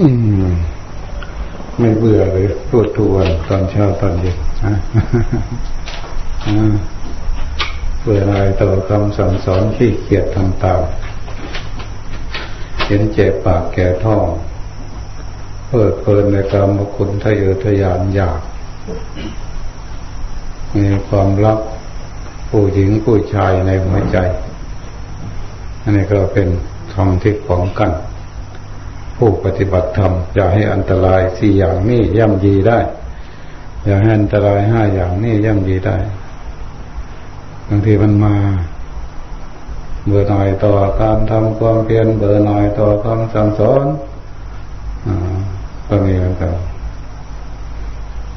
อืมไม่เบื่อเลยพูดทุกวันตอนเช้าตอนเย็นเบื่ออะไรต่อคำสั่งสอนที่เกียดทำตามเห็นเจ็บปากแก่ท้องเพิดเพลินในกรรมคุณทะเยอทะยานอยาก มีความรักผู้หญิงผู้ชายในหัวใจ อันนี้ก็เป็นธรรมที่ของกัน ผู้ปฏิบัติธรรมอย่าให้อันตรายสี่อย่างนี้ย่ำยีได้ อย่าให้อันตรายห้าอย่างนี้ย่ำยีได้บางทีมันมาเบื่อหน่อยต่อการทำความเพียรเบื่อหน่อยต่อคำสั่งสอนอก็มีเหมือนกัน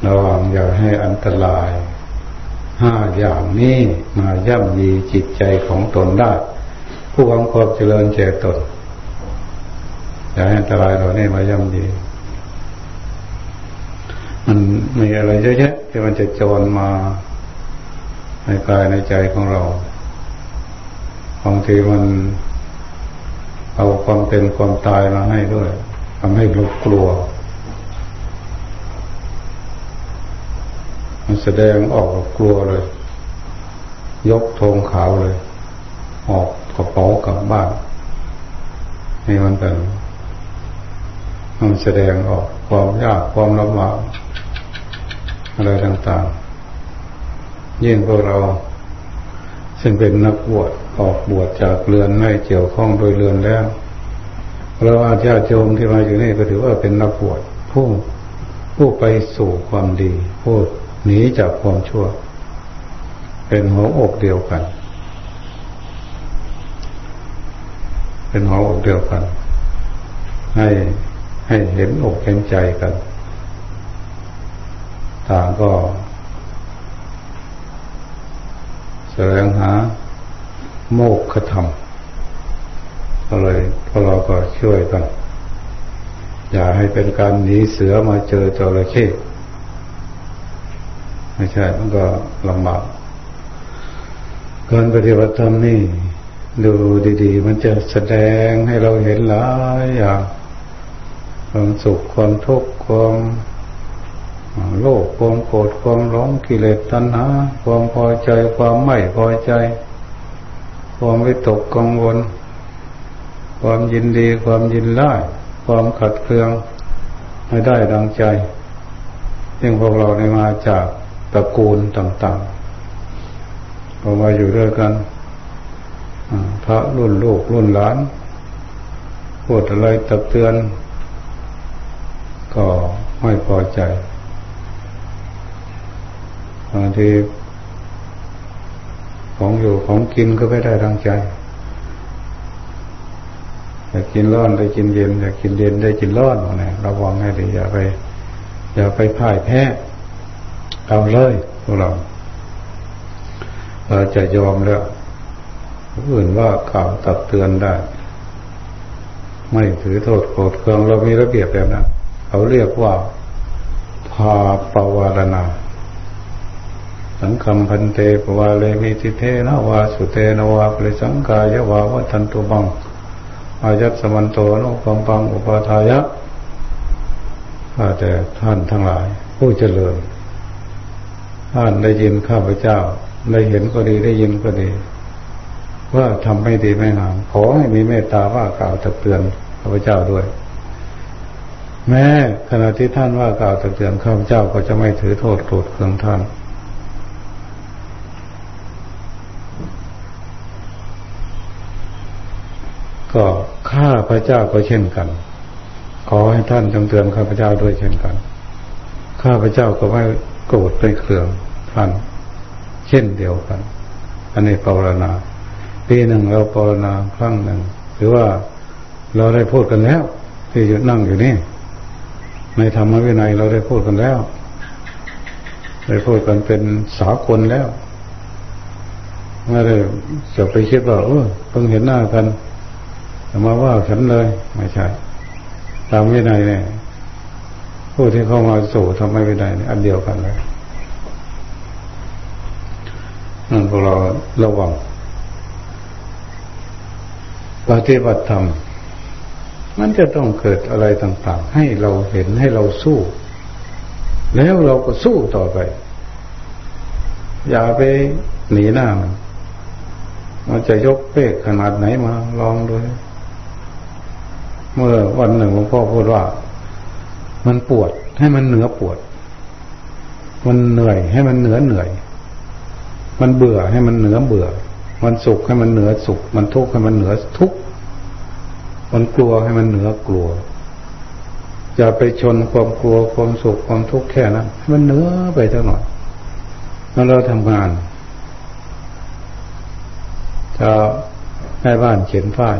ระวังอย่าให้อันตรายห้าอย่างนี้มาย่ำยีจิตใจของตนได้ ผู้หวังความเจริญแก่ตน อย่าให้อันตรายเหล่านี้มาย่ำยีมันมีอะไรเยอะแยะที่มันจะจรมาในกายในใจของเราบางทีมันเอาความเป็นความตายมาให้ด้วยทำให้เรากลัว มันแสดงออกกลัวเลย ยกธงขาวเลย ออกกระเป๋ากลับบ้านนี่มันเป็น มันแสดงออกความยากความลำบากอะไรต่างๆยิ่งพวกเรา ซึ่งเป็นนักบวชออกบวชจากเรือนไม่เกี่ยวข้องโดยเรือนแล้วเราอาญาโจมที่มาอยู่นี่ก็ถือว่าเป็นนักบวชผู้ผู้ไปสู่ความดีผู้หนีจากความชั่ว เป็นหัวอกเดียวกัน เป็นหัวอกเดียวกัน ให้ ให้เห็นอกเห็นใจกัน ต่างก็แสวงหาโมกขธรรมก็เลยพวกเราก็ช่วยกัน อย่าให้เป็นการหนีเสือมาเจอจระเข้ไม่ใช่ มันก็ลำบากการปฏิบัติธรรมนี่ ดูดี ๆ มันจะแสดงให้เราเห็นหลายอย่าง ความสุขความทุกข์ความโลภความโกรธความร้องกิเลสตัณหาความพอใจความไม่พอใจ ความวิตกกังวล ความยินดีความยินไล่ความขัดเคืองไม่ได้ดังใจซึ่งพวกเราได้มาจากตระกูลต่างๆพอมาอยู่ด้วยกันพระรุ่นลูกรุ่นหลานพูดอะไรตักเตือน ก็ไม่พอใจบางทีของอยู่ของกินก็ไม่ได้ดังใจอยากกินร้อนได้กินเย็นอยากกินเย็นได้กินร้อนนะระวังให้ดีอย่าไป อย่าไปพ่ายแพ้เอาเลยพวกเราเราจะยอมแล้วอื่นว่าข่าวตักเตือนได้ ไม่ถือโทษโกรธเคืองเรามีระเบียบแบบนั้น เขาเรียกว่าพาปวารณา สังคมพันเตปวาเลมิติเทนวาสุเตนวาปริสังกายวาวัตันตุบัง อายัตสมันโตนุปังปังอุปาทายะข้าแต่ท่านทั้งหลาย ผู้เจริญ ท่านได้ยินข้าพเจ้า ได้เห็นก็ดีได้ยินก็ดี ว่าทำไม่ดีไม่งามขอให้มีเมตตาว่ากล่าวตักเตือนข้าพเจ้าด้วย แม้ขณะที่ท่านว่ากล่าวตักเตือนข้าพเจ้าก็จะไม่ถือโทษโกรธเคืองท่าน ก็ข้าพระเจ้าก็เช่นกัน ขอให้ท่านจงเตือนข้าพเจ้าด้วยเช่นกัน ข้าพเจ้าก็ไม่โกรธไม่เคืองท่าน เช่นเดียวกัน อันนี้ภาวนาปีหนึ่งเราภาวนาครั้งหนึ่งหรือว่าเราได้พูดกันแล้วที่อยู่นั่งอยู่นี่ ในธรรมวินัยเราได้พูดกันแล้ว ได้พูดกันเป็นสากลแล้วไม่ได้จะไปคิดว่าเออเพิ่งเห็นหน้ากันแต่มาว่าฉันเลยไม่ใช่ตามวินัยเนี่ยผู้ที่เข้ามาสู่ทำไม่วินัยเนี่ยอันเดียวกันเลยนั่นพวกเราระวังปฏิบัติธรรม มันจะต้องเกิดอะไรต่าง ๆ ให้เราเห็นให้เราสู้ แล้วเราก็สู้ต่อไป อย่าไปหนีหน้ามันมันจะยกเป๊กขนาดไหนมา ลองดูเมื่อวันหนึ่งหลวงพ่อพูดว่า มันปวดให้มันเหนือปวด มันเหนื่อยให้มันเหนือเหนื่อย มันเบื่อให้มันเหนือเบื่อ มันสุขให้มันเหนือสุข มันทุกข์ให้มันเหนือทุกข์ มันกลัวให้มันเหนือกลัวอย่าไปชนความกลัวความสุขความทุกข์แค่นั้นให้มันเหนือไปเท่าหน่อยแล้วเราทำงานจะแม่บ้านเขียนฝ้าย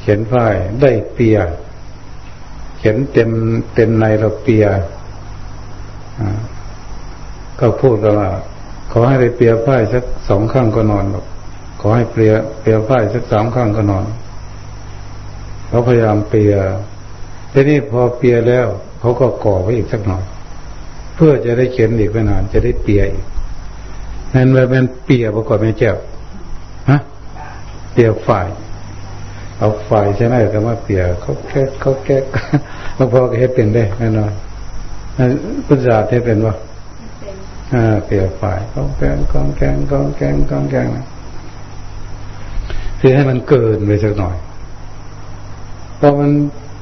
เขียนฝ้ายได้เปีย เขียนเต็มเต็มในเราเปียก็พูดกันว่าขอให้ได้เปียฝ้ายสักสองข้างก็นอนแบบขอให้เปียเปียฝ้ายสักสามข้างก็นอน เขาพยายามเปียทีนี้พอเปียแล้วเขาก็ก่อไว้อีกสักหน่อย เพื่อจะได้เขียนอีกไม่นานจะได้เปียอีกนั่นเลยเป็นเปียประกอบไม่เจ้าฮะเปียฝ่ายเอาฝ่ายใช่ไหมก็มาเปียเขาแก้เขาแก้หลวงพ่อก็ให้เป็นได้แน่นอนพุทธศาสนาให้เป็นว่าอ่าเปียฝ่ายกองแกงกองแกงกองแกงกองแกงคือให้มันเกินไปสักหน่อย พอมัน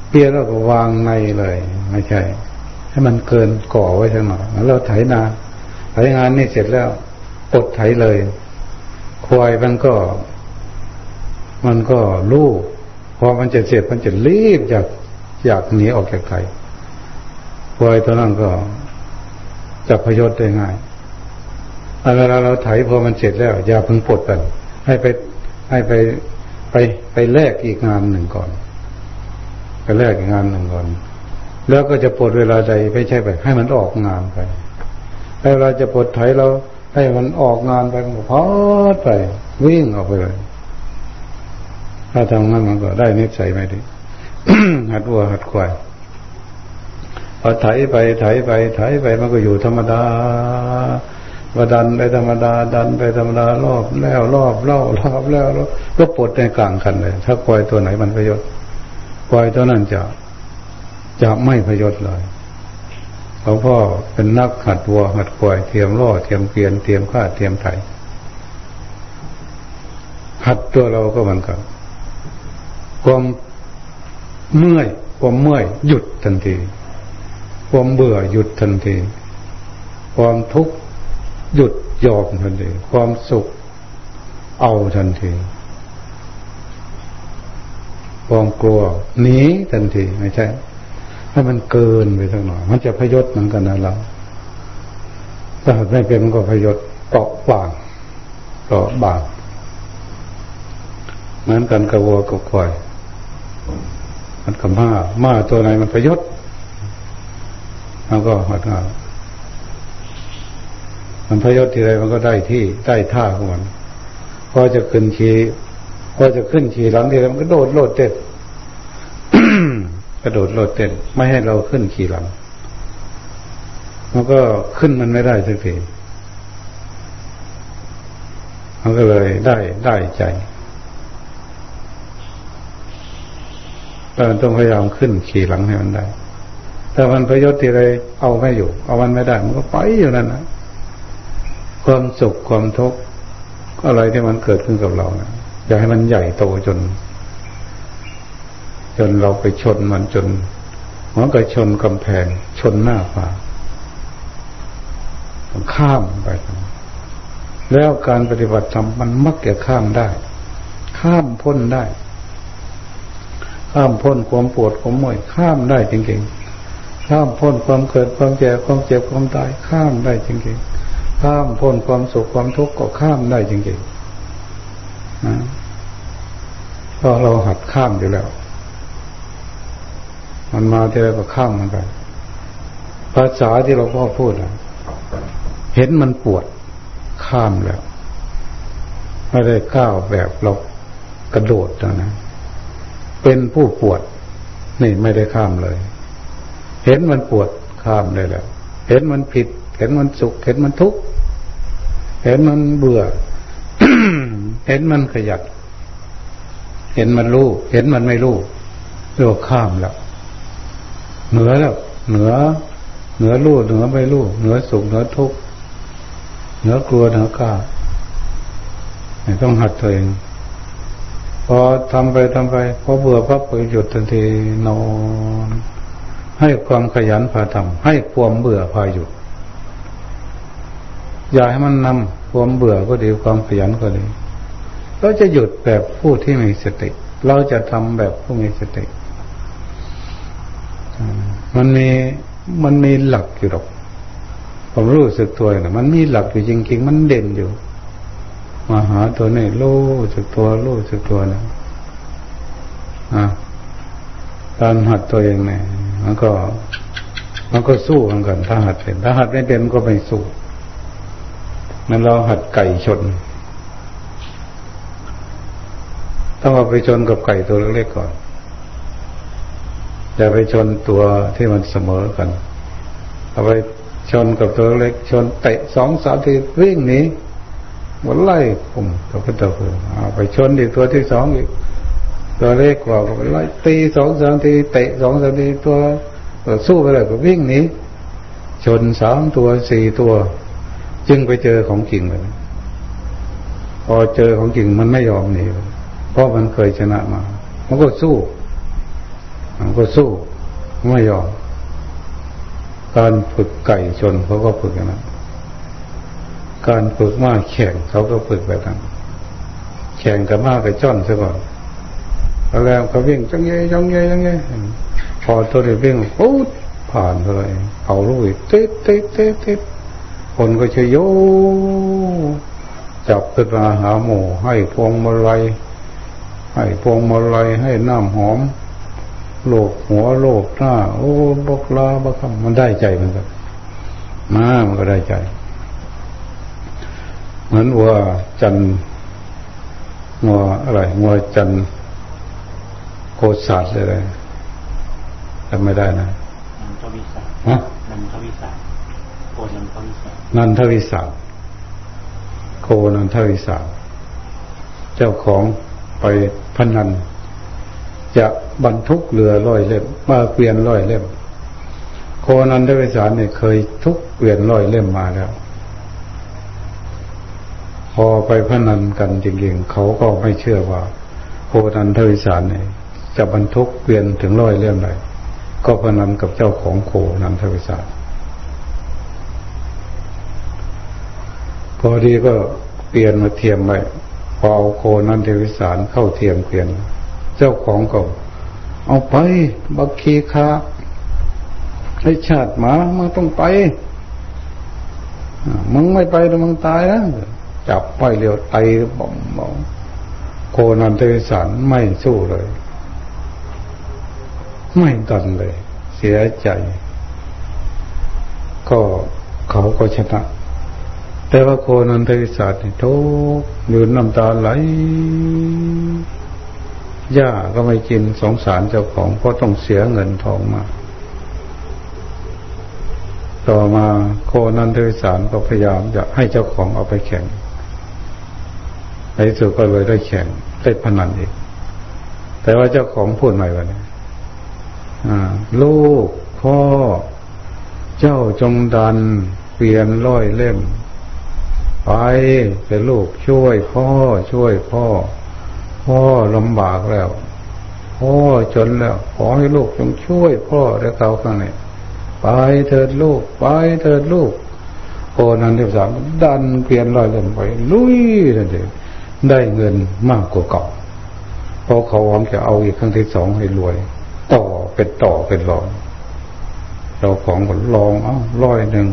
เปียแล้วก็วางในเลย ไม่ใช่ ให้มันเกินก่อไว้สักหน่อยแล้วเราไถนาไถงานนี่เสร็จแล้วอดไถเลย ควายมันก็ มันก็ลูกพอมันจะเสร็จมันจะรีบอยากอยากหนีออกจากไถควายตัวนั้นก็จับพยศได้ง่ายเวลาเราไถพอมันเสร็จแล้ว อย่าพึงปลดกันให้ไปให้ไปไปไปแลกอีกงานหนึ่งก่อน ไปแลกงานหนึ่งก่อน แล้วก็จะปลดเวลาใดไม่ใช่ไป ให้มันออกงานไปเวลาจะปลดไถเราให้มันออกงานไปมันพอดไป วิ่งออกไปเลย ถ้าทำงั้นมันก็ได้นิสัยไม่ดีหัดวัวหัดควายพอไถไปไถไปไถไปมันก็อยู่ธรรมดาว่าดันไปธรรมดา ดันไปธรรมดารอบแล้วรอบเล่ารอบแล้วก็ปวดในกลางคันเลย ถ้าควายตัวไหนมันประโยชน์ ควายตัวนั้นจะจะไม่ประโยชน์เลยหลวงพ่อเป็นนักหัดวัวหัดควายเทียมล่อเทียมเกลียนเทียมข้าเทียมไถหัดตัวเราก็เหมือนกันความเมื่อยความเมื่อยหยุดทันที ความเบื่อหยุดทันที ความทุกข์หยุดยอมทันที ความสุขเอาทันที ความกลัวหนีทันทีไม่ใช่ให้มันเกินไปสักหน่อยมันจะพยศเหมือนกันนะเราถ้าไม่เป็นมันก็พยศเกาะบางเกาะบางเหมือนกันกับวัวกับควายมันกับม้าม้าตัวไหนมันพยศมันก็หัดงานมันพยศทีไรมันก็ได้ที่ได้ท่าของมันพอจะขึ้นขี่ อจะขึ้นขี่หลังทีมันก็โดดโลดเต้นกระโดดโลดเต้นไม่ให้เราขึ้นขี่หลังมันก็ขึ้นมันไม่ได้สักทีมันก็เลยได้ได้ใจเราต้องพยายามขึ้นขี่หลังให้มันได้ถ้ามันพยศทีไรเอาไม่อยู่ เอามันไม่ได้ มันก็ไปอยู่นั่นนะความสุขความทุกข์อะไรที่มันเกิดขึ้นกับเรานะ อยาให้มันใหญ่โตจน จนเราไปชนมันจนมันก็ชนกำแพงชนหน้าผาข้ามไป แล้วการปฏิบัติธรรมมันมักจะข้ามได้ ข้ามพ้นได้ ข้ามพ้นความปวดความเมื่อยข้ามได้จริงๆ ข้ามพ้นความเกิดความแก่ความเจ็บความตายข้ามได้จริงๆ ข้ามพ้นความสุขความทุกข์ก็ข้ามได้จริงๆนะ เพราะเราหัดข้ามอยู่แล้ว มันมาทีไรก็ข้ามมันไปภาษาที่เราพ่อพูดอะเห็นมันปวดข้ามแล้ว ไม่ได้ก้าวแบบเรากระโดดนะ เป็นผู้ปวด นี่ไม่ได้ข้ามเลย เห็นมันปวดข้ามได้แล้ว เห็นมันผิด เห็นมันสุข เห็นมันทุกข์ เห็นมันเบื่อ เห็นมันขยัด เห็นมันรู้ เห็นมันไม่รู้เรียกข้ามแล้ว เหนือแล้ว เหนือ เหนือรู้ เหนือไม่รู้ เหนือสุข เหนือทุกข์ เหนือกลัว เหนือกล้าต้องหัดตัวเอง พอทำไปทำไป พอเบื่อพับไปหยุดทันทีนอนให้ความขยันพาทำให้ความเบื่อพาหยุดอย่าให้มันนำความเบื่อก็ดีความขยันก็ดี เราจะหยุดแบบผู้ที่มีสติ เราจะทำแบบผู้มีสติ มันมีมันมีหลักอยู่หรอกผมรู้สึกตัวนะมันมีหลักอยู่จริง ๆ มันเด่นอยู่มาหาตัวนี้รู้สึกตัวรู้สึกตัวนะอะการหัดตัวเองเนี่ยมันก็ มันก็สู้เหมือนกัน ถ้าหัดเป็นถ้าหัดไม่เป็นก็ไม่สู้มันเราหัดไก่ชน ต้องเอาไปชนกับไก่ตัวเล็กๆก่อนอย่าไปชนตัวที่มันเสมอกัน เอาไปชนกับตัวเล็ก ชนเตะสองสามทีวิ่งหนีวันไล่ผมตัวเป็ตัวเพื่อเอาไปชนอีกตัวที่สองอีกตัวเล็กกว่าก็ไปไล่ตีสองสามทีเตะสองสามทีตัวตัวสู้ไปเลยก็วิ่งหนีชนสามตัวสี่ตัว จึงไปเจอของจริงเลยพอเจอของจริงมันไม่ยอมหนีเเพราะมันเคยชนะมา มันก็สู้ มันก็สู้ ไม่ยอม การฝึกไก่ชนเขาก็ฝึกอย่างนั้นการฝึกม้าแข่งเขาก็ฝึกแบบนั้น แข่งกับม้ากับจ้อนซะก่อนแล้วเขาวิ่งจังเย่จังเย่จังเย่พอตัวเดียววิ่งโอ้ผ่านเลยเอาลูกเต๊ะเต๊ะเต๊ะเต๊ะคนก็จะโยจับขึ้นมาหาหมูให้พวงมาลัย ให้พวงมาลัยให้น้ำหอม โลกหัวโลกหน้า โอ้บกลาบกคำมันได้ใจมันก็มามันก็ได้ใจ เหมือนวัวจันงัวอะไรงัวจันโคศาสตร์อะไรทำไม่ได้นะนันทวิสาฮะนันทวิสาโคนันทวิสานันทวิสาโคนันทวิสาเจ้าของ ไปพนัน จะบรรทุกเรือร้อยเล่มมาเกวียนร้อยเล่ม โคนันทวิสารเนี่ยเคยทุกเกวียนร้อยเล่มมาแล้ว พอไปพนันกันจริงๆเขาก็ไม่เชื่อว่า โคนันทวิสารเนี่ยจะบรรทุกเกวียนถึงร้อยเล่มเลยก็พนันกับเจ้าของโคนันทวิสารพอดีก็เปลี่ยนมาเทียมไป พอเอาโคนันเทวิสารเข้าเทียมเกวียน เจ้าของก็เอาไป บักคีคาให้ชาติหมามึงต้องไปมึงไม่ไปแล้วมึงตายนะจับไปเร็วไตบ่มบ่มโคนันเทวิสันไม่สู้เลย ไม่ตันเลย เสียใจ ก็เขาก็ชนะ แต่ว่าโคนันเทสันทุกยืนน้ำตาไหลหญ้าก็ไม่กินสงสารเจ้าของเพราะต้องเสียเงินทองมา ต่อมาโคนันทวิสารก็พยายามจะให้เจ้าของเอาไปแข่งในสุดก็เลยได้แข่งได้พนันอีกแต่ว่าเจ้าของพูดใหม่วันนี้ลูกพ่อเจ้าจงดันเปลี่ยนร้อยเล่ม ไปเป็นลูกช่วยพ่อช่วยพ่อ พ่อลำบากแล้ว พ่อจนแล้ว ขอให้ลูกจงช่วยพ่อและเขาข้างในไปเถิดลูก ไปเถิดลูกโอนันที่สามดันเปลี่ยนลอยเล่นไป ลุยนั่นเองได้เงินมากกว่าเก่าเพราะเขาหวังจะเอาอีกครั้งที่สองให้รวย ต่อเป็นต่อเป็นรองเราของผลลองเอ้าร้อยหนึ่ง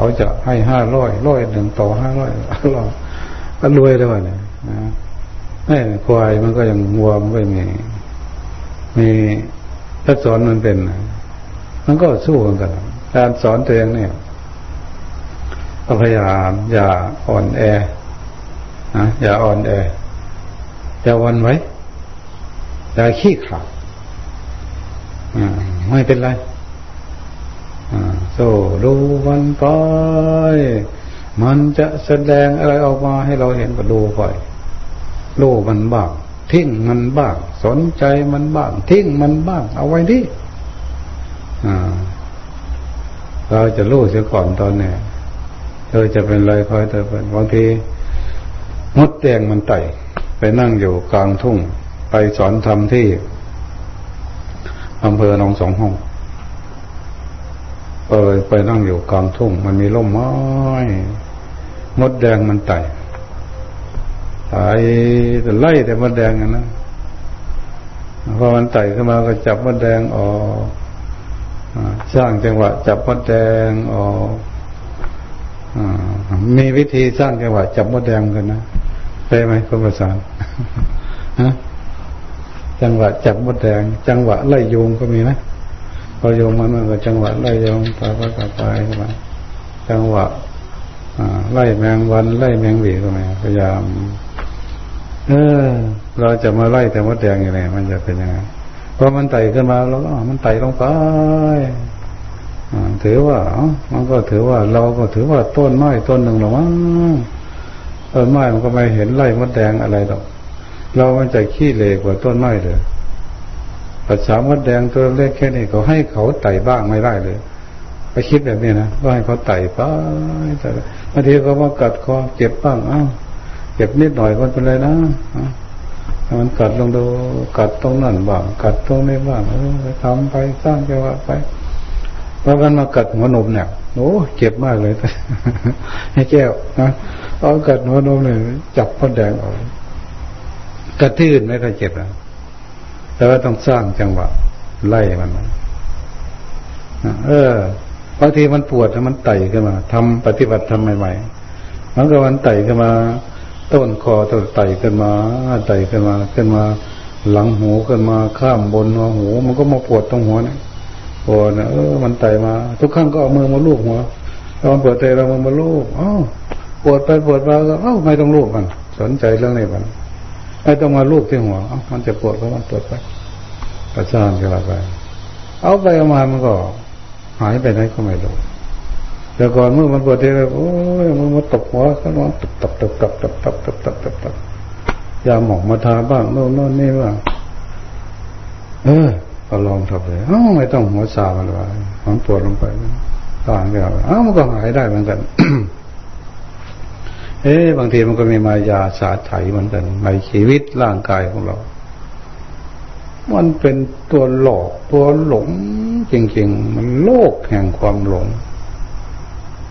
เขาจะให้ห้าร้อยร้อยหนึ่งต่อห้าร้อยเราก็รวยแล้วเนี่ยนะแม่ควายมันก็ยังวัวมันก็มีมีถ้าสอนมันเป็น มันก็สู้กันกันการสอนตัวเองเนี่ยพยายามอย่าอ่อนแอนะอย่าอ่อนแออย่าวันไว้อย่าขี้ขลาดไม่เป็นไร โซ่ดูวันไป มันจะแสดงอะไรออกมาให้เราเห็นก็ดูไปโลมันบ้างทิ้งมันบ้าง สนใจมันบ้างทิ้งมันบ้าง เอาไว้ดิอ่เราจะรู้เสียก่อนตอนนี้เธอจะเป็นไรคอยเธอเป็นบางทีมดแดงมันไต่ไปนั่งอยู่กลางทุ่ง ไปสอนทำที่อำเภอหนองสองห้อง เออไปนั่งอยู่กลางทุ่ง มันมีร่มไม้มดแดงมันไต่ไต่แต่ไล่แต่มดแดงนะพอมันไต่ขึ้นมาก็จับมดแดงออกสร้างจังหวะ จับมดแดงออกมีวิธีสร้างจังหวะ จับมดแดงกันนะได้ไหมคุณประสานจังหวะจับมดแดง จังหวะไล่โยงก็มีนะ พอโยงมันมันก็จังหวะไล่โยงต่อไปต่อไปเข้ามาจังหวะไล่แมงวันไล่แมงหวีก็มาพยายาม เออ เราจะมาไล่แต่มดแดงอยังไงมันจะเป็นยังไงพอมันไต่ขึ้นมาแล้วมันไต่ลงไปถือว่ามันก็ถือว่าเราก็ถือว่าต้นไม้ต้นหนึ่งหรอมั้งต้นไม้มันก็ไม่เห็นไล่มดแดงอะไรหรอก เรามันจะขี้เหล็กกว่าต้นไม้เลย ภาษามดแดงตัวเล็กแค่นี้เขาให้เขาไต่บ้างไม่ได้เลยไปคิดแบบนี้นะว่าให้เขาไต่ไปแต่บางทีเขามากัดคอเจ็บบ้างอ้าวเจ็บนิดหน่อยก็เป็นไรนะมันกัดลงดูกัดตรงนั้นบ้างกัดตรงนี้บ้างเออทำไปสร้างจังหวะไปพอกันมากัดหัวนมเนี่ยโอ้เจ็บมากเลยให้แก้วนะเอากัดหัวนมเลยจับพดแดงออกกัดที่อื่นไม่เคยเจ็บนะ แต่ว่าต้องสร้างจังหวะไล่มันเออบางทีมันปวดแล้วมันไต่ขึ้นมาทำปฏิบัติทำใหม่ๆมันก็มันไต่ขึ้นมา ต้นคอต้นไต่ขึ้นมาไต่ขึ้นมาขึ้นมา หลังหูขึ้นมาข้ามบนหัวหู มันก็มาปวดตรงหัวเนี่ยปวดนะเออ มันไต่มา ทุกครั้งก็เอามือมาลูบหัวตอนปวดใจเรามือมาลูบอ้าวปวดไปปวดมาก็เอ้าไม่ต้องลูบมัน สนใจเรื่องนี้มัน ไม่ต้องมาลูบที่หัวมันจะปวดก็มันปวดไปประจานกันไป เอาไปเอามามันก็ หายไปไหนก็ไม่รู้แต่ก่อนเมื่อมันปวดทีไรโอ้ยมันมาตกหัวก็นอนตบตบตบตบตบตบตบตบตบตบยาหมองมาทาบ้างโน่นโน่นนี่บ้างเออก็ลองทำเลยเอ้าไม่ต้องหัวซามันเลยมันปวดลงไปต่างกันเอ้ามันก็หายได้เหมือนกัน เอ๊บางทีมันก็มีมายาสาไถเหมือนกันในชีวิตร่างกายของเรา มันเป็นตัวหลอกตัวหลงจริงๆ มันโลกแห่งความหลง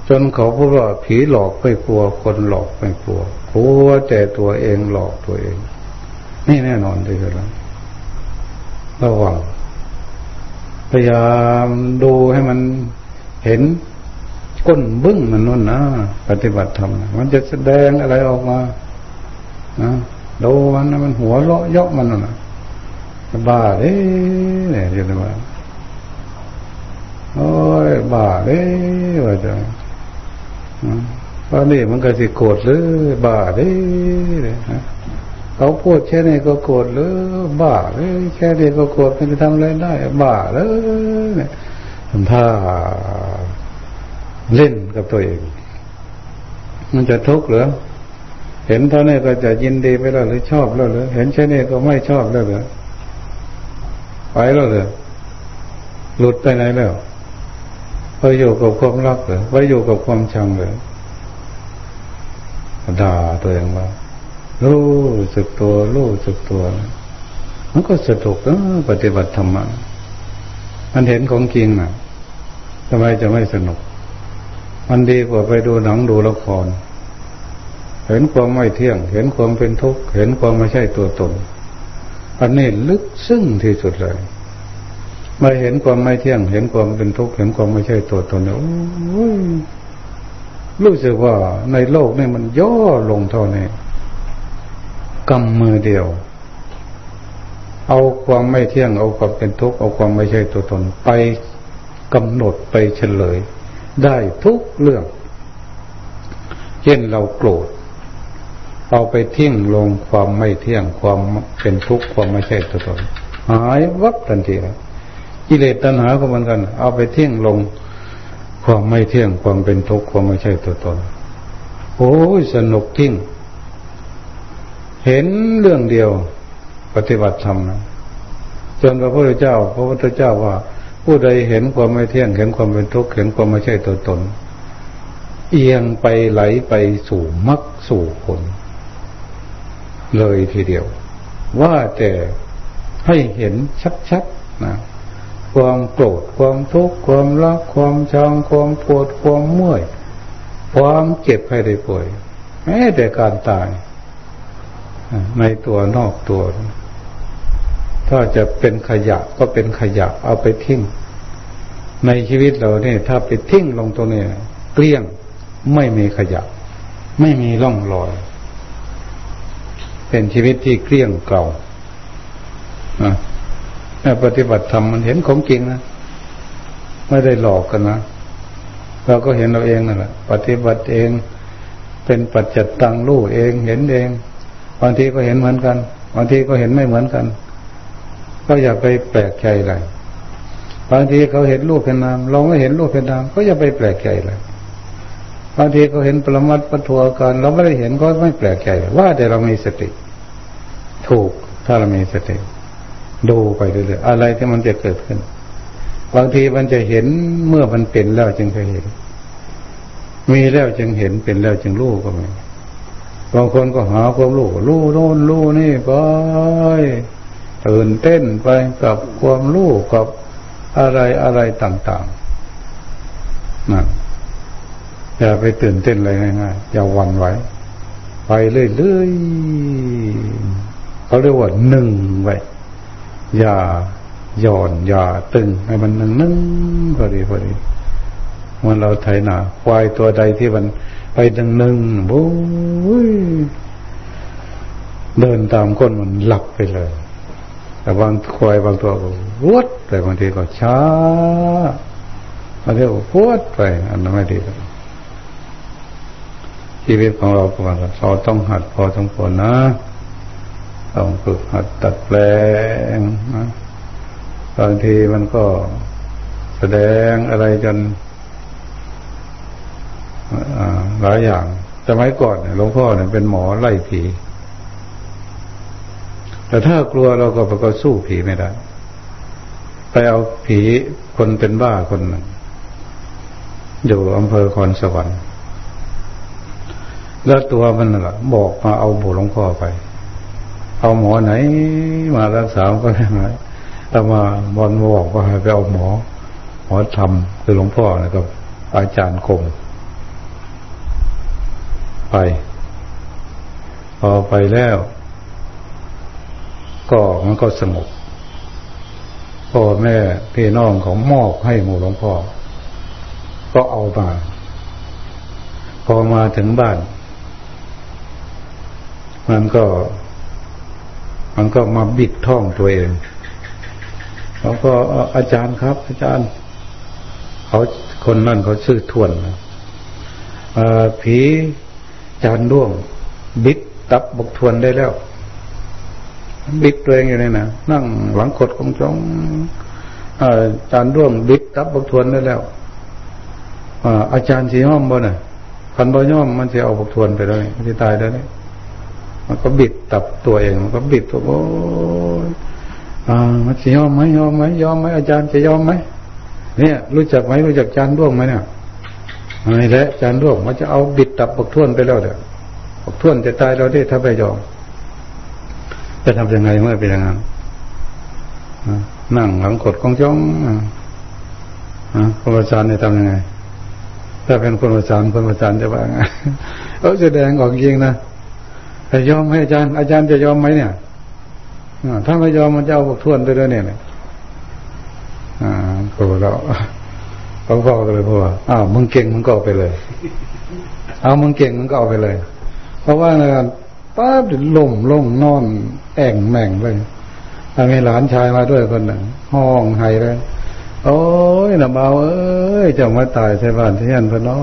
จนเขาพูดว่าผีหลอกไม่กลัวคนหลอกไม่กลัวกลัวแต่ตัวเองหลอกตัวเอง นี่แน่นอนเลยแล้วระวังพยายามดูให้มันเห็น ก้นบึ้งมันนู่นนะปฏิบัติธรรมมันจะแสดงอะไรออกมานะดูมันนะมันหัวเลาะเยาะมันนะบ้าเด้เนี่ยอยู่ในว่าโอ้ยบ้าเด้ว่าจะตอนนี้มันก็สิโกรธหรือบ้าเด้เนี่ยเขาพูดแค่นี้ก็โกรธหรือบ้าเลยแค่นี้ก็โกรธมันจะทำอะไรได้ บ้าเลยเนี่ยทำท่า เล่นกับตัวเอง มันจะทุกข์หรือเห็นเท่านี้ก็จะยินดีไปแล้วหรือชอบแล้วหรือเห็นแค่นี้ก็ไม่ชอบแล้วหรือไปแล้วหรือหลุดไปไหนแล้วไปอยู่กับความรักหรือไปอยู่กับความชังหรือด่าตัวเองว่ารู้สึกตัวรู้สึกตัวมันก็สะดุกนะปฏิบัติธรรมมันเห็นของจริงนะทำไมจะไม่สนุก มันดีกว่าไปดูหนังดูละคร เห็นความไม่เที่ยง เห็นความเป็นทุกข์ เห็นความไม่ใช่ตัวตน อันนี้ลึกซึ้งที่สุดเลยมาเห็นความไม่เที่ยง เห็นความเป็นทุกข์ เห็นความไม่ใช่ตัวตนเนี่ยรู้สึกว่าในโลกนี่มันย่อลงเท่านี้กำมือเดียว เอาความไม่เที่ยง เอาความเป็นทุกข์ เอาความไม่ใช่ตัวตน ไปกำหนดไปเฉลย ได้ทุกเรื่อง เช่นเราโกรธ เอาไปทิ้งลงความไม่เที่ยงความเป็นทุกข์ความไม่ใช่ตัวตนหายวับทันทีกิเลสตัณหาก็เหมือนกัน เอาไปทิ้งลงความไม่เที่ยงความเป็นทุกข์ความไม่ใช่ตัวตนโอ้ยสนุกทิ้งเห็นเรื่องเดียวปฏิบัติธรรมนะจนพระพุทธเจ้า พระพุทธเจ้าว่า ผู้ใดเห็นความไม่เที่ยง เห็นความเป็นทุกข์ เห็นความไม่ใช่ตัวตน เอียงไปไหลไปสู่มรรคสู่ผล เลยทีเดียว ว่าแต่ให้เห็นชัดๆนะความโกรธความทุกข์ความรักความชังความปวดความเมื่อยความเจ็บให้ได้ป่วยแม้แต่การตายในตัวนอกตัว ถ้าจะเป็นขยะก็เป็นขยะเอาไปทิ้ง ในชีวิตเราเนี่ยถ้าไปทิ้งลงตรงนี้เกลี้ยงไม่มีขยะ ไม่มีร่องรอย เป็นชีวิตที่เกลี้ยงเก่าปฏิบัติธรรมมันเห็นของจริงนะไม่ได้หลอกกันนะเราก็เห็นเราเองนั่นแหละปฏิบัติเอง เป็นปัจจิตังรู้เองเห็นเองบางทีก็เห็นเหมือนกันบางทีก็เห็นไม่เหมือนกัน ก็อย่าไปแปลกใจเลยบางทีเขาเห็นรูปเป็นนาม เราไม่เห็นรูปเป็นนาม ก็อย่าไปแปลกใจเลยบางทีเขาเห็นปรมัตปทัวกันเราไม่ได้เห็นก็ไม่แปลกใจ ว่าแต่เรามีสติ ถูกถ้าเรามีสติ ดูไปเรื่อยๆอะไรที่มันจะเกิดขึ้น บางทีมันจะเห็นเมื่อมันเป็นแล้วจึงจะเห็น มีแล้วจึงเห็นเป็นแล้วจึงรู้ก็มีบางคนก็หาความรู้รู้โน่นรู้นี่ไป ตื่นเต้นไปกับความรู้กับอะไรอะไรต่างๆนั่นอย่าไปตื่นเต้นอะไรง่ายๆอย่าหวั่นไหวไปเรื่อยๆเขาเรียกว่าหนึ่งไว้อย่าหย่อนอย่าตึงให้มันนึ่งนึ่งพอดีพอดีเมันเราไถนาควายตัวใดที่มันไปดึงนึ่งโอ้ยเดินตามคนมันหลับไปเลย แต่บางควายบางตัวก็วดแต่บางทีก็ช้าบางทีก็วดไป อันนั้นไม่ดีชีวิตของเราประมาณเราต้องหัดพอสมควรนะต้องฝึกหัดตัดแปลงนะบางทีมันก็แสดงอะไรจนหลายอย่างสมัยก่อนหลวงพ่อเนี่ยเป็นหมอไล่ผี แต่ถ้ากลัวเราก็ก็สู้ผีไม่ได้ ไปเอาผีคนเป็นบ้าคนหนึ่งอยู่อำเภอคอนสวรรค์แล้วตัวมันน่ะ บอกมาเอาบุหลวงพ่อไป เอาหมอไหน มารักษาก็ไม่หายแต่มาบอลบอกว่าให้ไปเอาหมอ หมอทำคือหลวงพ่อนะครับ อาจารย์คงไปพอไปแล้ว ก็มันก็สงบพ่อแม่พี่น้องของมอบให้หมู่หลวงพ่อ ก็เอามา พอมาถึงบ้าน มันก็ มันก็มาบิดท่องตัวเองเขาก็อาจารย์ครับ อาจารย์ เขาคนนั่นเขาชื่อทวนผีจานด้วง บิดตับบกทวนได้แล้ว บิดตัวเองอยู่นี่นะนั่งหลังกดของจองอาจารย์ด้วงบิดตับบกทวนได้แล้วอาจารย์สีห้อมบ่น่ะคันบ่ย่อมมันจะเอาบกทวนไปเลยมันจะตายได้เลยมันก็บิดตับตัวเอง มันก็บิดตัวโอ้ยมันจะยอมไหมยอมไหมยอมไหมอาจารย์จะยอมไหมเนี่ย รู้จักไหมรู้จักอาจารย์ร่วงไหมเนี่ยอะไรแหละอาจารย์ร่วงมันจะเอาบิดตับปกทวนไปแล้วเดี๋ยวปกทวนจะตายเราได้ถ้าไปยอม จะทำยังไงเมื่อเป็นอย่างนั้นนั่งหลังกดกองจ้องคนอาจารย์จะทำยังไง ถ้าเป็นคนอาจารย์คนอาจารย์จะว่าไงเขาแสดงออกจริงนะจะยอมให้อาจารย์ อาจารย์จะยอมไหมเนี่ยถ้าไม่ยอมมันจะเอาบกทวนไปด้วยเนี่ยอ่าครูเราหลวงพ่อก็เลยพูดว่าอ้าวมึงเก่งมึงก็เอาไปเลย เอามึงเก่งมึงก็เอาไปเลย เพราะว่าใน ป้าบล่มลงนอน แอ่งแม่งเลยมีหลานชายมาด้วยคนหนึ่ง ห้องไห้เลยโอ้ยนะเบาเอ้ยเจะมาตายใช่บ้านที่ยันพนอ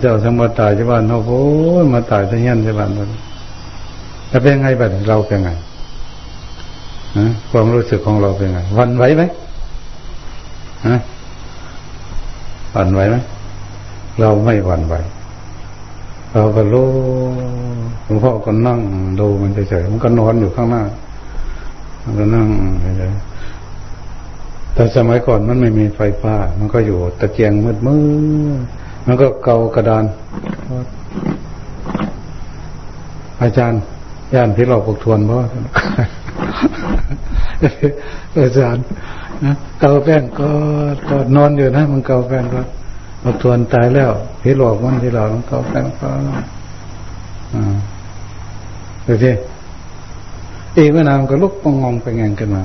เจ้าสมบัติตายที่บ้านเขาโอ้ยมาตายที่ยันที่บ้านเลยจะเป็นไงบ้างเราเป็นไงความรู้สึกของเราเป็นไงวันไหวไหมฮะวันไหวไหมเราไม่วันไหว เราก็รู้หลวงพ่อก็นั่งดูมันเฉยๆมันก็นอนอยู่ข้างหน้า มันก็นั่งเฉยๆแต่สมัยก่อนมันไม่มีไฟฟ้า มันก็อยู่ตะเกียงมืดมืดมันก็เกากระดาน อาจารย์ย่านที่เราปกทวนเพราะอาจารย์นะเกาแป้งก็ก็นอนอยู่นะ มันเกาแป้งก็ มาทวนตายแล้วพี่หลอกมันพี่หลอกมันเกาแป้งก็อ่าดูสิอีกไม่นานก็ลุกปองงองไปงานกันมา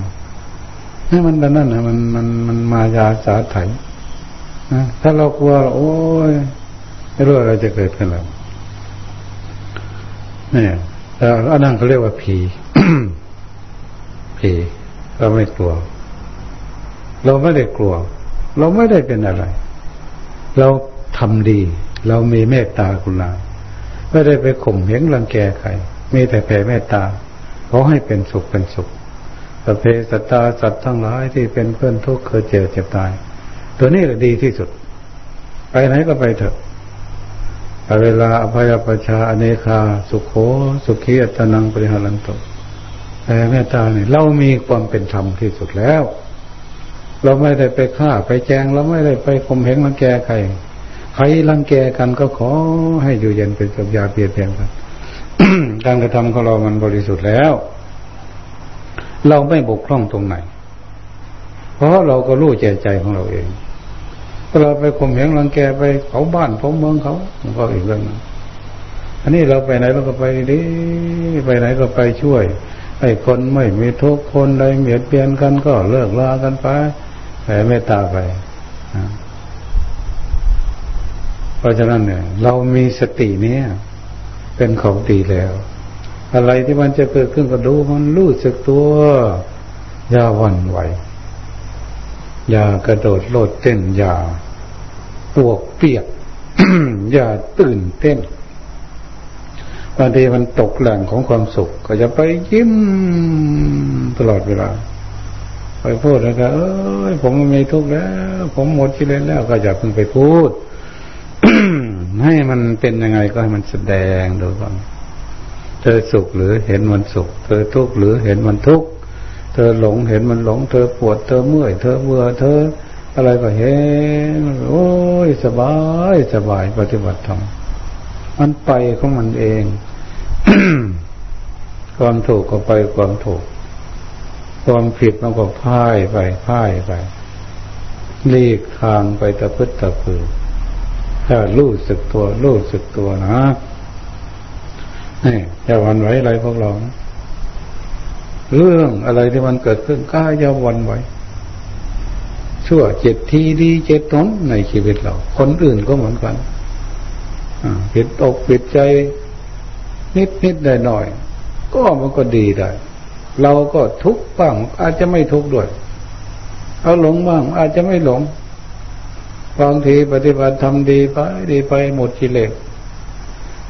ให้มันแบบนั้นนะมันมันมันมายาสาไถนะถ้าเรากลัวโอ้ยไม่รู้อะไรจะเกิดขึ้นแล้วเนี่ยแล้วอันนั้นเขาเรียกว่าผีผีเราไม่กลัว เราไม่ได้กลัว เราไม่ได้เป็นอะไร เราทำดี เรามีเมตตากรุณาไม่ได้ไปข่มเหงรังแกใครมีแต่แผ่เมตตาเขาให้เป็นสุขเป็นสุขสเพสตาสัตว์ทั้งหลายที่เป็นเพื่อนทุกข์เคยเจอเจ็บตาย ตัวนี้แหละดีที่สุด ไปไหนก็ไปเถอะเวลาอภัยปชาอเนคา สุขโขสุขีอัตนังปริหารันตแต่เมตตาเนี่ยเรามีความเป็นธรรมที่สุดแล้ว เราไม่ได้ไปฆ่าไปแจง เราไม่ได้ไปข่มเหงรังแกใคร ใครรังแกกันก็ขอให้อยู่เย็นเป็นสุขยาเปลี่ยนแปลงกันการกระทำของเรามันบริสุทธิ์แล้ว เราไม่บกพร่องตรงไหน เพราะเราก็รู้ใจใจของเราเองเราไปข่มเหงรังแกไปเผาบ้านเผาเมืองเขามันก็อีกเรื่องนึงอันนี้เราไปไหนเราก็ไปดีไปไหนก็ไปช่วยให้คนไม่มีทุกคนใดเบียดเบียนกันก็เลิกลากันไป แต่ไม่ตาไปเพราะฉะนั้นเนี่ย เรามีสติเนี่ย เป็นของดีแล้ว อะไรที่มันจะเกิดขึ้นก็ดูมันรู้สึกตัว อย่าวันไหว อย่ากระโดดโลดเต้น อย่าปวกเปียก อย่าตื่นเต้นบางทีมันตกแหล่งของความสุข ก็จะไปยิ้มตลอดเวลา ไปพูดแล้วก็ เอ้ยผมไม่ทุกข์แล้ว ผมหมดที่เล่นแล้วก็อย่าเพิ่งไปพูดให้มันเป็นยังไงก็ให้มันแสดงดูก่อนเธอสุขหรือเห็นมันสุข เธอทุกข์หรือเห็นมันทุกข์ เธอหลงเห็นมันหลง เธอปวด เธอเมื่อย เธอเบื่อ เธอ อะไรก็เห็น โอ้ยสบายสบายปฏิบัติธรรมมันไปของมันเอง ความถูกก็ไปความถูก ความผิดมันก็พ่ายไปพ่ายไปเลีกทางไปตะพึดตะพือถ้ารู้สึกตัวรู้สึกตัวนะนี่อย่าวันไหวอะไรพวกเราเรื่องอะไรที่มันเกิดขึ้นก็อย่าวันไหวชั่วเจ็ดทีดีเจ็ดตนในชีวิตเรา คนอื่นก็เหมือนกันผิดอกผิดใจ นิดนิดได้หน่อย ก็มันก็ดีได้ เราก็ทุกข์บ้างอาจจะไม่ทุกข์ด้วยเอาหลงบ้างอาจจะไม่หลงบางทีปฏิบัติทำดีไปดีไปหมดกิเลส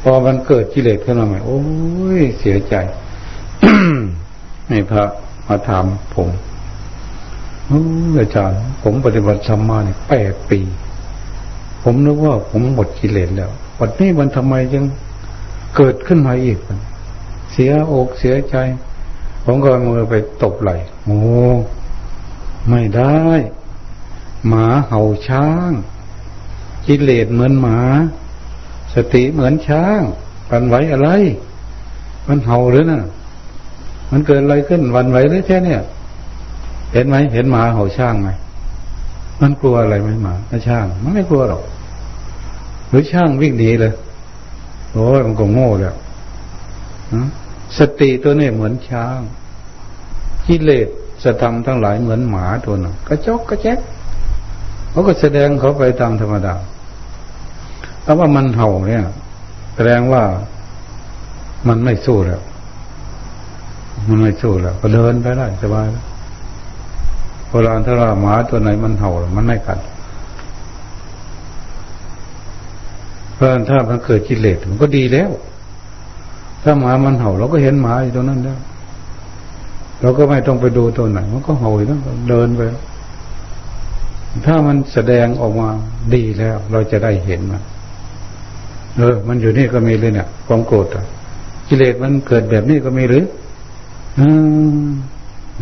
พอมันเกิดกิเลสขึ้นมาใหม่โอ้ยเสียใจให้พระมาถามผมอาจารย์ ผมปฏิบัติธรรมมาเนี่ยแปดปี ผมนึกว่าผมหมดกิเลสแล้ววันนี้มันทำไมยังเกิดขึ้นมาอีก เสียอกเสียใจ ผมก็มือไปตบไหลโอ้ไม่ได้ หมาเห่าช้างกิเลสเหมือนหมา สติเหมือนช้างวันไหวอะไร มันเห่าหรือนะ่ะ มันเกิดอะไรขึ้นวันไหวหรือแค่เนี่ย เห็นไหมเห็นหมาเห่าช้างไหมมันกลัวอะไรไหมหมาช้าง มันไม่กลัวหรอกหรือช้างวิ่งหนีเลยโอ้ยมันก็โง่แล้ว สติตัวนี้เหมือนช้างกิเลสสธรรมทั้งหลายเหมือนหมาตัวหนึ่งกระจกกระแจ๊กเขาก็แสดงเขาไปตามธรรมดาถ้าว่ามันเห่าเนี่ย แสดงว่ามันไม่สู้แล้ว มันไม่สู้แล้ว ก็เดินไปได้สบายแล้วโบราณถ้าว่าหมาตัวไหนมันเห่า มันไม่กัดเพราะถ้ามันเกิดกิเลสมันก็ดีแล้ว ถ้าหมามันเห่าเราก็เห็นหมาอยู่ตรงนั้นแล้วเราก็ไม่ต้องไปดูตัวไหน มันก็เห่าอยู่นั่นเดินไป ถ้ามันแสดงออกมาดีแล้ว เราจะได้เห็นมันเออ มันอยู่นี่ก็มีเลยเนี่ยความโกรธอะกิเลสมันเกิดแบบนี้ก็มีหรืออืม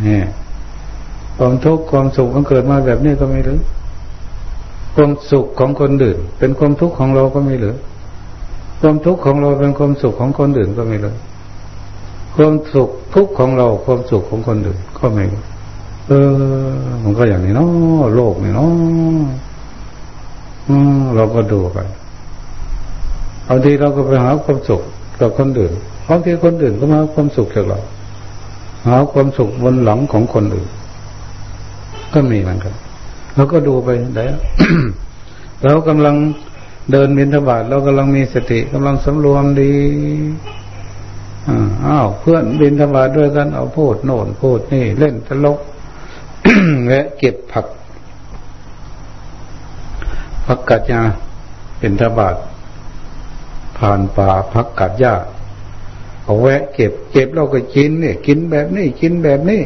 เนี่ยความทุกข์ความสุขมันเกิดมาแบบนี้ก็มีหรือความสุขของคนอื่นเป็นความทุกข์ของเราก็มีหรือ ความทุกข์ของเราเป็นความสุขของคนอื่นก็ไมีหรือความสุขทุกข์ของเราความสุขของคนอื่นก็ไม่เออ มันก็อย่างนี้เนาะโลกนี่เนาะเราก็ดูไปเอาทีเราก็ไปหาความสุขกับคนอื่นบางทีคนอื่นก็มาความสุขจากเราหาความสุขบนหลังของคนอื่น ก็มีเหมือนกันเราก็ดูไปได้เรากำลัง เดินบินทบาทเรากำลังมีสติกำลังสำรวมดีอ้าวเพื่อนบินทบาทด้วยกันเอาพูดโน่นพูดนี่เล่นตลกและเก็บผักผักกัดยาเป็นทบาทผ่านป่าพักกัดหญ้าเอาแวะเก็บเก็บเราก็กินเนี่ยกินแบบนี้กินแบบนี้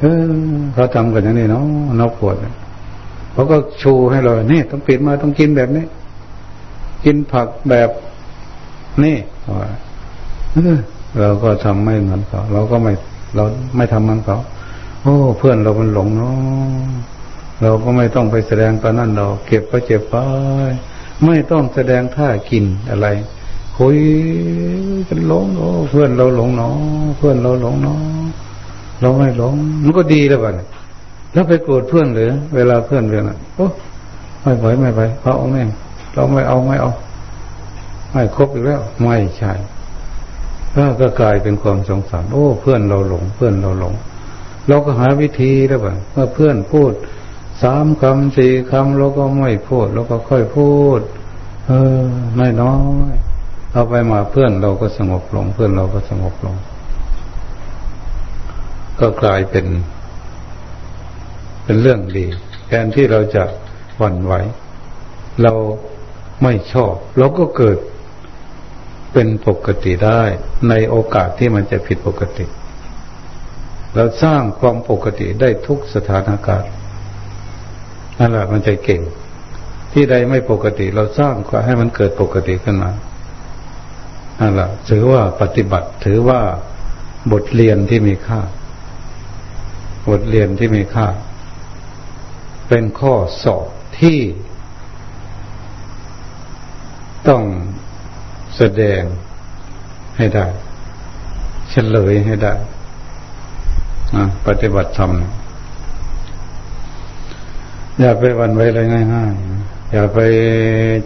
เออเขาทำกันอย่างนี้เนาะนกปวดเขาก็ชูให้เราเนี่ยต้องปิดมาต้องกินแบบนี้ กินผักแบบนี่เราก็ทำไม่เหมือนเขาเราก็ไม่ เราไม่ทำเหมือนเขาโอ้ เพื่อนเรามันหลงเนาะเราก็ไม่ต้องไปแสดงตอนนั้นเราเก็บก็เจ็บไปไม่ต้องแสดงท่ากินอะไรคุยกันหลงโอ้เพื่อนเราหลงเนาะเพื่อนเราหลงเนาะเราไม่หลง มันก็ดีแล้วบ้า แล้วไปโกรธเพื่อนหรือ เวลาเพื่อนเรื่องอะโอ้ไม่ไหวไม่ไหวเพราะเอาแม่เราไม่เอาไม่เอาไม่ครบอีกแล้วไม่ใช่ถ้าก็กลายเป็นความสงสารโอ้ เพื่อนเราหลง เพื่อนเราหลง เราก็หาวิธีแล้วบ้าเมื่อเพื่อนพูดสามคำสี่คำเราก็ไม่พูดเราก็ค่อยพูด เออไม่น้อยเอาไปมาเพื่อนเราก็สงบลง เพื่อนเราก็สงบลง ก็กลายเป็น เป็นเรื่องดี แทนที่เราจะหวั่นไหว เราไม่ชอบ เราก็เกิดเป็นปกติได้ในโอกาสที่มันจะผิดปกติ เราสร้างความปกติได้ทุกสถานการณ์นั่นแหละมันใจเก่ง ที่ใดไม่ปกติ เราสร้างก็ให้มันเกิดปกติขึ้นมานั่นแหละถือว่าปฏิบัติถือว่าบทเรียนที่มีค่า บทเรียนที่มีค่า เป็นข้อสอบที่ต้องแสดงให้ได้ เฉลยให้ได้ปฏิบัติธรรมอย่าไปวันไว้เลยง่ายๆ อย่าไป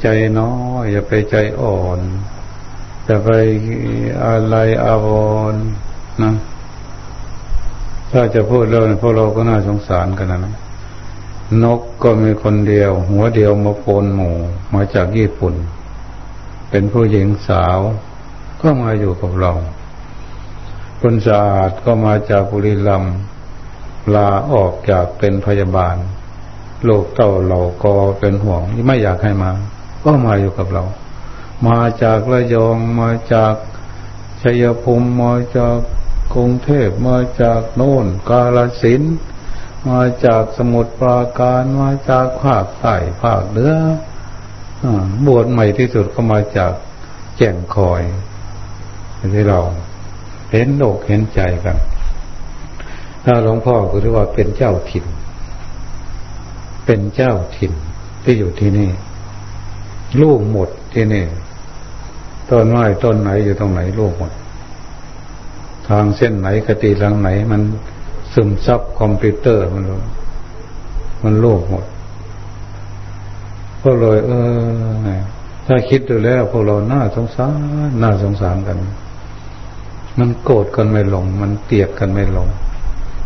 ใจน้อย อย่าไปใจอ่อน อย่าไปอะไรอาวรนะถ้าจะพูดเรื่องพวกเราก็น่าสงสารกันนะ นกก็มีคนเดียว หัวเดียวมาโปนหมู่มาจากญี่ปุ่น เป็นผู้หญิงสาวก็มาอยู่กับเรา คนสะอาดก็มาจากบุรีรัมย์ลาออกจากเป็นพยาบาล โลกเต้าเราก็เป็นห่วงไม่อยากให้มา ก็มาอยู่กับเรา มาจากระยองมาจากชัยภูมิมาจากกรุงเทพมาจากโน่นกาลสิน มาจากสมุทรปราการมาจากภาคใต้ภาคเหนือบวชใหม่ที่สุดก็มาจากแก่งคอยที่เรา เห็นโลกเห็นใจกันถ้าหลวงพ่อก็ถือว่าเป็นเจ้าถิ่น เป็นเจ้าถิ่นที่อยู่ที่นี่รู้หมดที่นี่ต้นไม้ต้นไหนอยู่ตรงไหนรู้หมด ทางเส้นไหนกุฏิทางไหนมัน ซึมซับคอมพิวเตอร์มันมันโลกหมดก็เลยเออถ้าคิดดูแล้วพวกเราหน้าสงสารหน้าสงสารกัน มันโกรธกันไม่ลง มันเตียกกันไม่ลง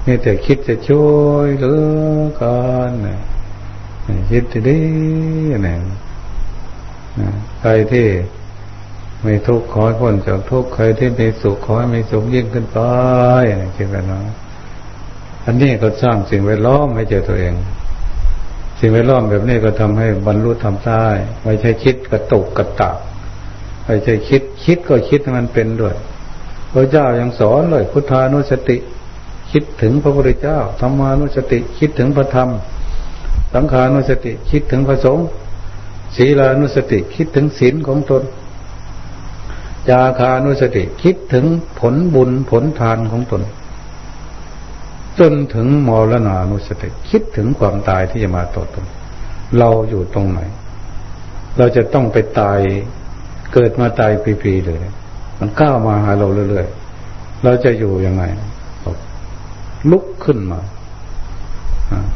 นี่แต่คิดจะช่วยเหลือกันนคิดดีๆนี่ใครที่ไม่ทุกข์ขอให้พ้นจากทุกข์ใครที่มีสุขขอให้มีสุขยิ่งขึ้นไปคิดกันนะ อันนี้ก็สร้างสิ่งแวดล้อมให้เจอตัวเอง สิ่งแวดล้อมแบบนี้ก็ทำให้บรรลุทำได้ไม่ใช่คิดกระตุกกระตักไม่ใช่คิดคิดก็คิดให้มันเป็นด้วยพระเจ้ายังสอนเลยพุทธานุสติ คิดถึงพระพุทธเจ้าธรรมานุสติ คิดถึงพระธรรม สังขานุสติ คิดถึงพระสงฆ์ศีลานุสติคิดถึงศีลของตนจาคานุสติคิดถึงผลบุญผลทานของตน จนถึงมรณานุสติคิดถึงความตายที่จะมาต่อตนเราอยู่ตรงไหน เราจะต้องไปตายเกิดมาตายปีๆเลย มันก้าวมาหาเราเรื่อยๆเราจะอยู่ยังไงลุกขึ้นมา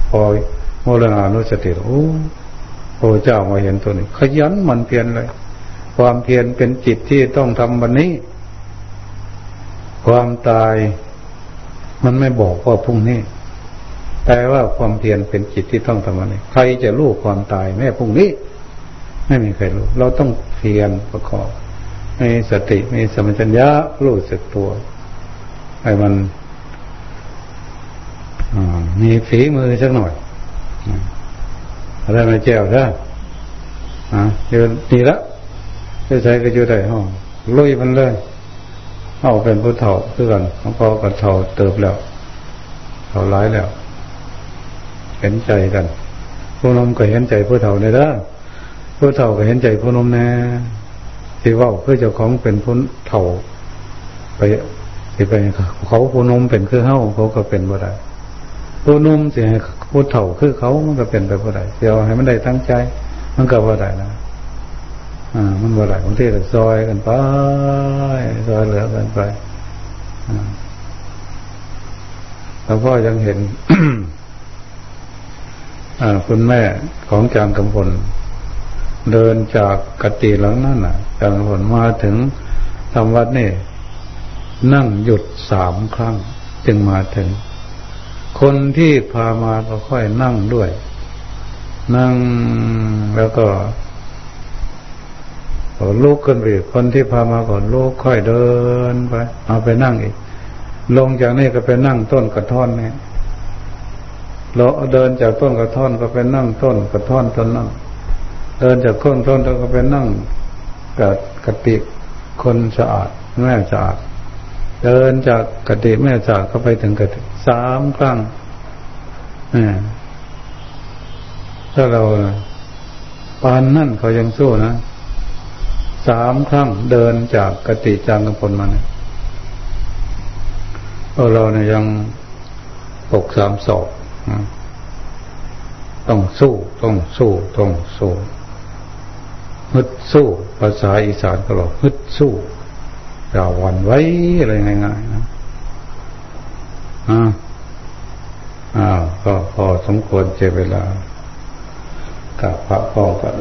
พอมรณานุสติโอ้พระเจ้ามาเห็นตัวนี้ ขยันมันเพียรเลย ความเพียรเป็นจิตที่ต้องทำวันนี้ ความตาย มันไม่บอกว่าพรุ่งนี้ แต่ว่าความเพียรเป็นจิตที่ต้องทำวันนี้ใครจะรู้ความตายแม่พรุ่งนี้ ไม่มีใครรู้ เราต้องเพียรประกอบมีสติมีสมัชัญญะรู้สึกตัวให้มันมีฝีมือสักหน่อยอะไรมาแจ้วได้อะเดินดีละจะใช้ก็อยู่ได้ห้องลุยมันเลย เอาเป็นผู้เฒ่าเพื่อนเขาพอกับเฒ่าเติบแล้วเฒ่าร้ายแล้ว เห็นใจกัน ผู้นมก็เห็นใจผู้เฒ่าในด้าผู้เฒ่าก็เห็นใจผู้นมแน่ที่ว่าเพื่อเจ้าของเป็นผู้เฒ่า ไปไปเขาผู้นมเป็นคือเฮ้าเขาก็เป็นบ่ได้ผู้นุ่มสิให้ผู้เฒ่าคือเขามันก็เป็นไปบ่ได้เดี๋ยวให้มันได้ตั้งใจ มันก็บ่ได้นะ มันบ่ได้บางทีก็ซอยกันไปซอยเหลือกันไปแล้วพ่อยังเห็นคุณแม่ของจางกำพลเดินจากกติหลังนั่นน่ะ จางกำพลมาถึงทำวัดนี่ นั่งหยุดสามครั้ง จึงมาถึง คนที่พามาก็ค่อยนั่งด้วย นั่งแล้วก็ ลุกขึ้นไปคนที่พามาก่อนลุกค่อยเดินไป เอาไปนั่งอีก ลงจากนี้ก็ไปนั่งต้นกระท่อนนี่เราเดินจากต้นกระท่อนก็ไปนั่งต้นกระท่อนต้นนั่งเดินจากต้นต้นก็ไปนั่งกับกติกคนสะอาดแม่สะอาดเดินจากกติแม่จากก็ไปถึงกติสามครั้งถ้าเราปานนั่นเขายังสู้นะ สามครั้งเดินจากกติจางกำพลมาเนี่ยเราเนี่ยยังตกสามศอกต้องสู้ต้องสู้ต้องสู้ฮึดสู้ภาษาอีสานก็บอกฮึดสู้อย่าหวั่นไว้อะไรง่ายๆนะอ่าอ่าก็พอสมควรเจเวลากับพระพ่อกัน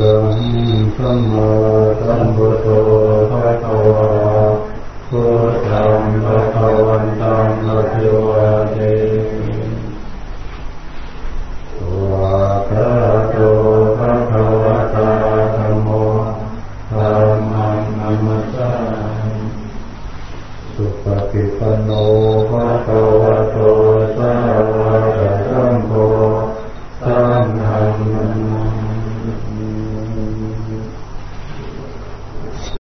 รังสัมมาสัมพุทโธภะคะวาพุทธังภะคะวันตังอะภิวาเทวะคาโตภะคะวตาธัมโมธัมมังนัมสสาสุปฏิปันโน